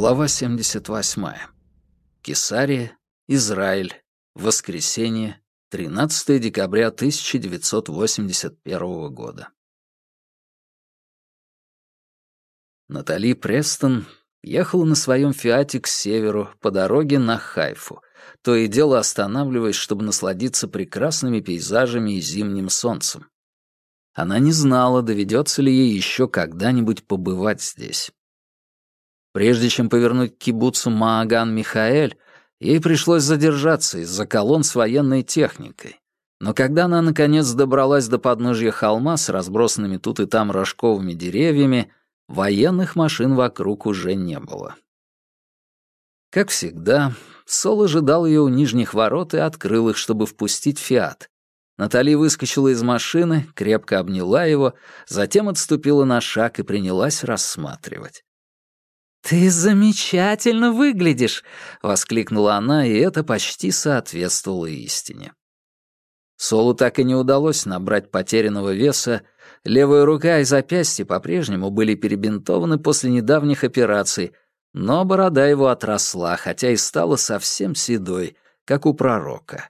Глава 78. Кесария, Израиль. Воскресенье, 13 декабря 1981 года. Натали Престон ехала на своем «Фиате» к северу, по дороге на Хайфу, то и дело останавливаясь, чтобы насладиться прекрасными пейзажами и зимним солнцем. Она не знала, доведется ли ей еще когда-нибудь побывать здесь. Прежде чем повернуть к кибуцу Мааган-Михаэль, ей пришлось задержаться из-за колонн с военной техникой. Но когда она, наконец, добралась до подножья холма с разбросанными тут и там рожковыми деревьями, военных машин вокруг уже не было. Как всегда, Сол ожидал ее у нижних ворот и открыл их, чтобы впустить «Фиат». Натали выскочила из машины, крепко обняла его, затем отступила на шаг и принялась рассматривать. «Ты замечательно выглядишь!» — воскликнула она, и это почти соответствовало истине. Солу так и не удалось набрать потерянного веса, левая рука и запястье по-прежнему были перебинтованы после недавних операций, но борода его отросла, хотя и стала совсем седой, как у пророка.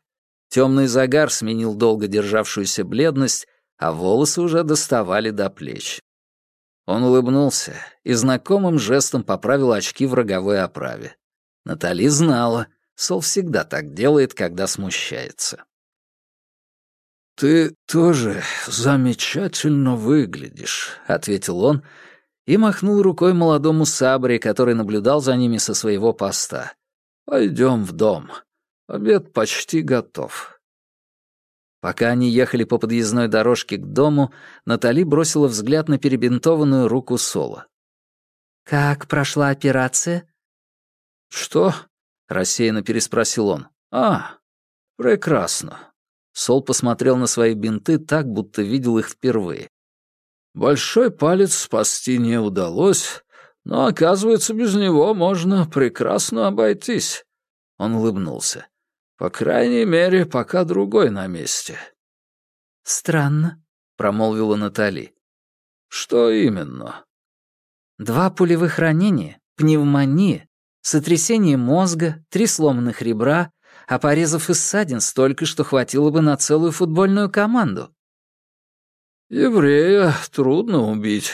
Темный загар сменил долго державшуюся бледность, а волосы уже доставали до плеч. Он улыбнулся и знакомым жестом поправил очки в роговой оправе. Натали знала, Сол всегда так делает, когда смущается. «Ты тоже замечательно выглядишь», — ответил он и махнул рукой молодому Сабре, который наблюдал за ними со своего поста. «Пойдем в дом. Обед почти готов». Пока они ехали по подъездной дорожке к дому, Натали бросила взгляд на перебинтованную руку Сола. «Как прошла операция?» «Что?» — рассеянно переспросил он. «А, прекрасно». Сол посмотрел на свои бинты так, будто видел их впервые. «Большой палец спасти не удалось, но, оказывается, без него можно прекрасно обойтись». Он улыбнулся. По крайней мере, пока другой на месте. Странно, промолвила Натали. Что именно? Два пулевых ранения, пневмония, сотрясение мозга, три сломанных ребра, а порезов и ссадин столько, что хватило бы на целую футбольную команду. Еврея трудно убить.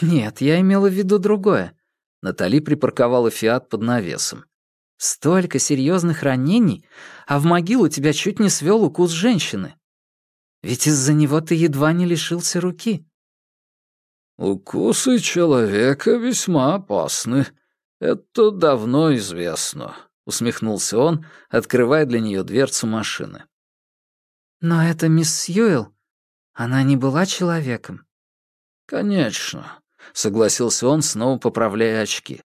Нет, я имела в виду другое. Натали припарковала «Фиат» под навесом. Столько серьезных ранений, а в могилу тебя чуть не свел укус женщины. Ведь из-за него ты едва не лишился руки. Укусы человека весьма опасны. Это давно известно, усмехнулся он, открывая для нее дверцу машины. Но это мисс Сьюэлл. Она не была человеком. Конечно, согласился он, снова поправляя очки.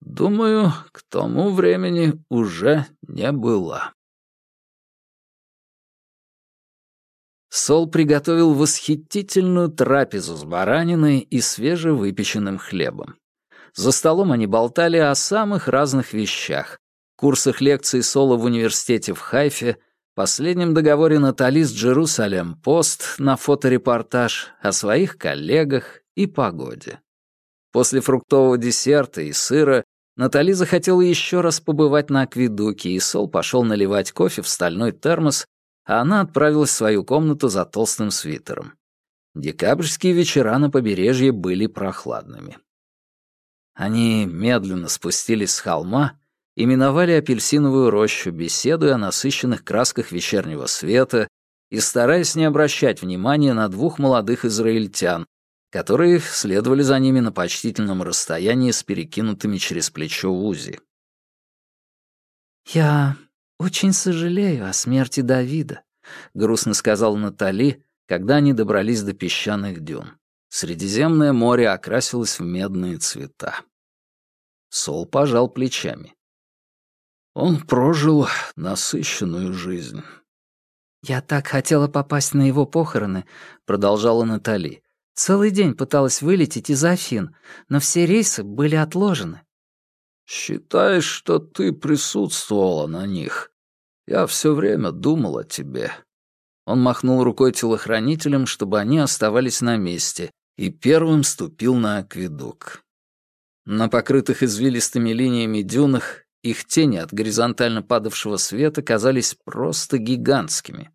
Думаю, к тому времени уже не было. Сол приготовил восхитительную трапезу с бараниной и свежевыпеченным хлебом. За столом они болтали о самых разных вещах. Курсах лекций Сола в университете в Хайфе, последнем договоре Натали с Джерусалем Пост на фоторепортаж, о своих коллегах и погоде. После фруктового десерта и сыра Натали захотела еще раз побывать на акведуке, и Сол пошел наливать кофе в стальной термос, а она отправилась в свою комнату за толстым свитером. Декабрьские вечера на побережье были прохладными. Они медленно спустились с холма и миновали апельсиновую рощу, беседуя о насыщенных красках вечернего света и стараясь не обращать внимания на двух молодых израильтян, которые следовали за ними на почтительном расстоянии с перекинутыми через плечо Узи. «Я очень сожалею о смерти Давида», — грустно сказал Натали, когда они добрались до песчаных дюн. Средиземное море окрасилось в медные цвета. Сол пожал плечами. Он прожил насыщенную жизнь. «Я так хотела попасть на его похороны», — продолжала Натали. Целый день пыталась вылететь из Афин, но все рейсы были отложены. «Считай, что ты присутствовала на них. Я все время думал о тебе». Он махнул рукой телохранителям, чтобы они оставались на месте, и первым ступил на акведук. На покрытых извилистыми линиями дюнах их тени от горизонтально падавшего света казались просто гигантскими.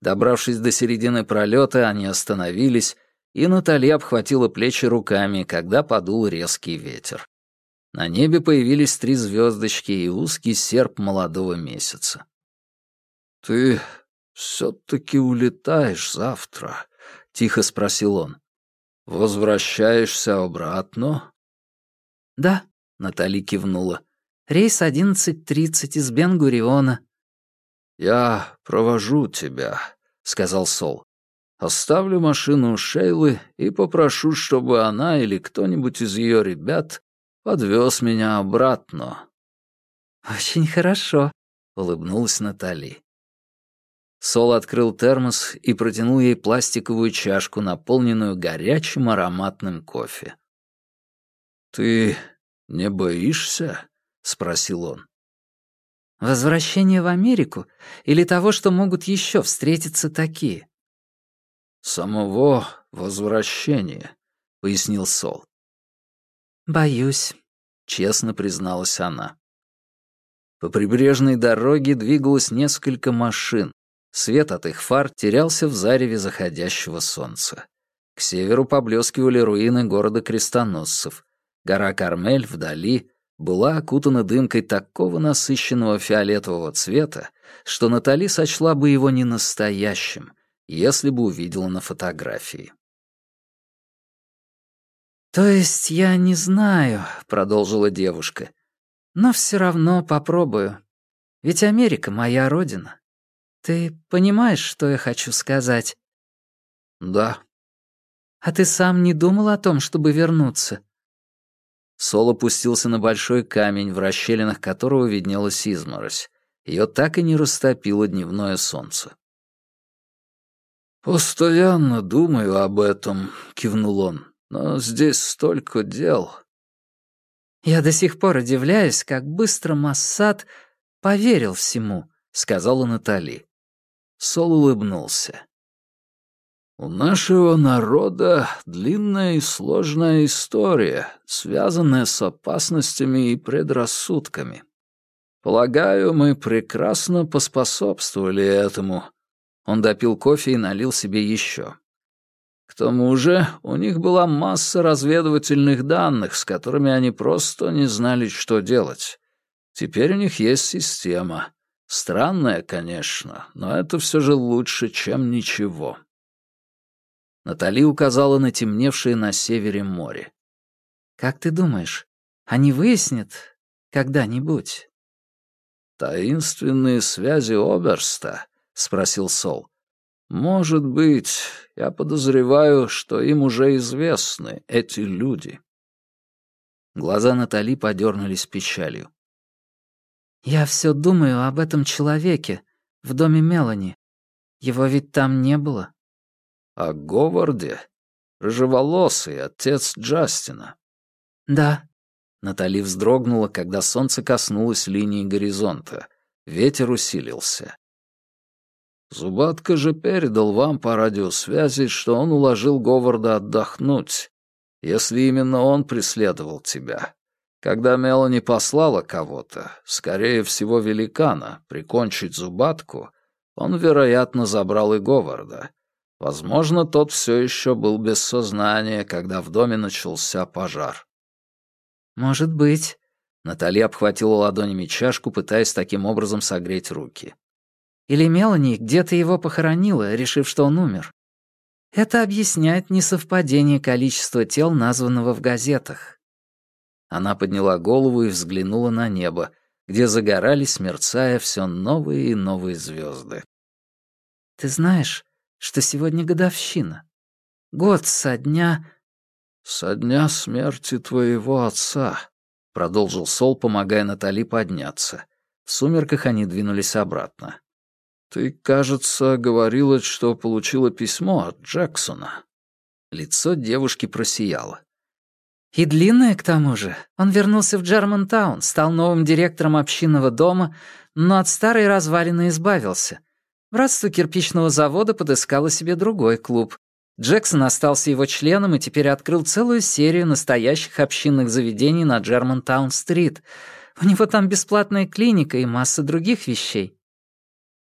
Добравшись до середины пролета, они остановились, и Натали обхватила плечи руками, когда подул резкий ветер. На небе появились три звездочки и узкий серп молодого месяца. «Ты все-таки улетаешь завтра?» — тихо спросил он. «Возвращаешься обратно?» «Да», — Натали кивнула. «Рейс 11.30 из Бенгуриона». «Я провожу тебя», — сказал Сол. «Оставлю машину у Шейлы и попрошу, чтобы она или кто-нибудь из ее ребят подвез меня обратно». «Очень хорошо», — улыбнулась Натали. Сол открыл термос и протянул ей пластиковую чашку, наполненную горячим ароматным кофе. «Ты не боишься?» — спросил он. «Возвращение в Америку или того, что могут еще встретиться такие?» «Самого возвращения», — пояснил Сол. «Боюсь», — честно призналась она. По прибрежной дороге двигалось несколько машин. Свет от их фар терялся в зареве заходящего солнца. К северу поблескивали руины города крестоносцев. Гора Кармель вдали была окутана дымкой такого насыщенного фиолетового цвета, что Натали сочла бы его не настоящим, если бы увидела на фотографии. «То есть я не знаю», — продолжила девушка, — «но все равно попробую. Ведь Америка — моя родина. Ты понимаешь, что я хочу сказать?» «Да». «А ты сам не думал о том, чтобы вернуться?» Сол опустился на большой камень, в расщелинах которого виднелась изморозь. Ее так и не растопило дневное солнце. «Постоянно думаю об этом», — кивнул он. «Но здесь столько дел». «Я до сих пор удивляюсь, как быстро Массад поверил всему», — сказала Натали. Сол улыбнулся. «У нашего народа длинная и сложная история, связанная с опасностями и предрассудками. Полагаю, мы прекрасно поспособствовали этому». Он допил кофе и налил себе еще. К тому же у них была масса разведывательных данных, с которыми они просто не знали, что делать. Теперь у них есть система. Странное, конечно, но это все же лучше, чем ничего. Натали указала на темневшее на севере море. «Как ты думаешь, они выяснят когда-нибудь?» «Таинственные связи Оберста?» — спросил Сол. «Может быть, я подозреваю, что им уже известны эти люди». Глаза Натали подернулись печалью. «Я все думаю об этом человеке в доме Мелани. Его ведь там не было». «О Говарде? Рыжеволосый, отец Джастина». «Да». Натали вздрогнула, когда солнце коснулось линии горизонта. Ветер усилился. «Зубатка же передал вам по радиосвязи, что он уложил Говарда отдохнуть, если именно он преследовал тебя. Когда Мелани послала кого-то, скорее всего, великана, прикончить зубатку, он, вероятно, забрал и Говарда. Возможно, тот все еще был без сознания, когда в доме начался пожар. «Может быть». Наталья обхватила ладонями чашку, пытаясь таким образом согреть руки. «Или Мелани где-то его похоронила, решив, что он умер. Это объясняет несовпадение количества тел, названного в газетах. Она подняла голову и взглянула на небо, где загорались, мерцая, все новые и новые звезды. «Ты знаешь, что сегодня годовщина? Год со дня...» «Со дня смерти твоего отца», — продолжил Сол, помогая Натали подняться. В сумерках они двинулись обратно. «Ты, кажется, говорила, что получила письмо от Джексона». Лицо девушки просияло. И длинное, к тому же. Он вернулся в Джермантаун, стал новым директором общинного дома, но от старой развалины избавился. Братство кирпичного завода подыскало себе другой клуб. Джексон остался его членом и теперь открыл целую серию настоящих общинных заведений на Джермантаун-стрит. У него там бесплатная клиника и масса других вещей.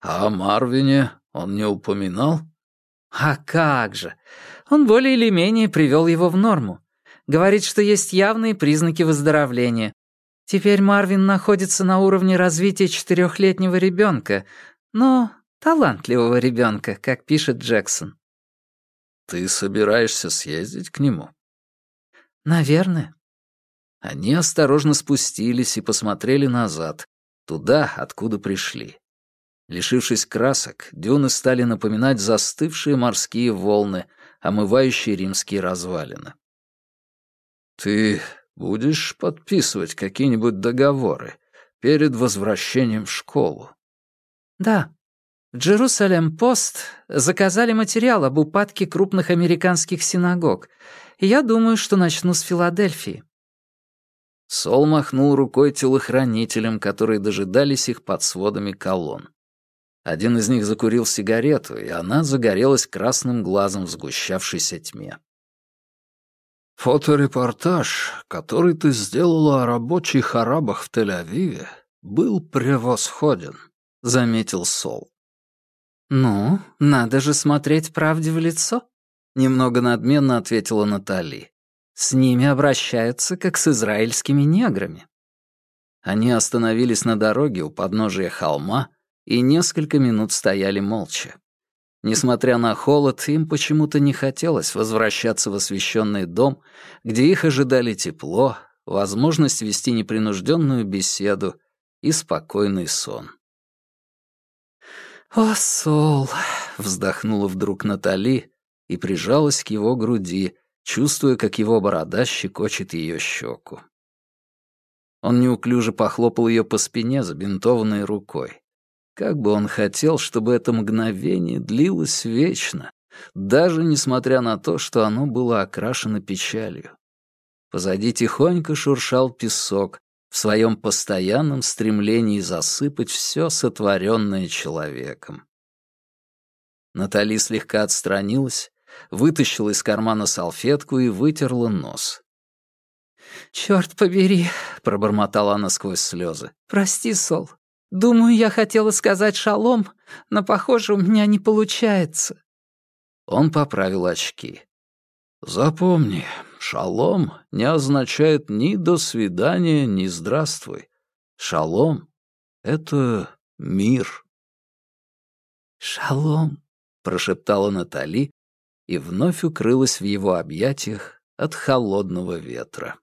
А о Марвине он не упоминал? А как же! Он более или менее привел его в норму. Говорит, что есть явные признаки выздоровления. Теперь Марвин находится на уровне развития четырехлетнего ребенка, но талантливого ребенка, как пишет Джексон. Ты собираешься съездить к нему? Наверное. Они осторожно спустились и посмотрели назад, туда, откуда пришли. Лишившись красок, дюны стали напоминать застывшие морские волны, омывающие римские развалины. «Ты будешь подписывать какие-нибудь договоры перед возвращением в школу?» «Да. В Джерусалем-Пост заказали материал об упадке крупных американских синагог, и я думаю, что начну с Филадельфии». Сол махнул рукой телохранителям, которые дожидались их под сводами колонн. Один из них закурил сигарету, и она загорелась красным глазом в сгущавшейся тьме. «Фоторепортаж, который ты сделала о рабочих арабах в Тель-Авиве, был превосходен», — заметил Сол. «Ну, надо же смотреть правде в лицо», — немного надменно ответила Натали. «С ними обращаются, как с израильскими неграми». Они остановились на дороге у подножия холма, и несколько минут стояли молча. Несмотря на холод, им почему-то не хотелось возвращаться в освещенный дом, где их ожидали тепло, возможность вести непринужденную беседу и спокойный сон. «О, Сол!» — вздохнула вдруг Натали и прижалась к его груди, чувствуя, как его борода щекочет ее щеку. Он неуклюже похлопал ее по спине, забинтованной рукой. Как бы он хотел, чтобы это мгновение длилось вечно, даже несмотря на то, что оно было окрашено печалью. Позади тихонько шуршал песок в своем постоянном стремлении засыпать все сотворенное человеком. Натали слегка отстранилась, вытащила из кармана салфетку и вытерла нос. «Чёрт побери», — пробормотала она сквозь слезы. «Прости, Сол, Думаю, я хотела сказать шалом, но, похоже, у меня не получается». Он поправил очки. «Запомни, шалом не означает ни «до свидания», ни «здравствуй». Шалом — это мир». «Шалом», — прошептала Натали и вновь укрылась в его объятиях от холодного ветра.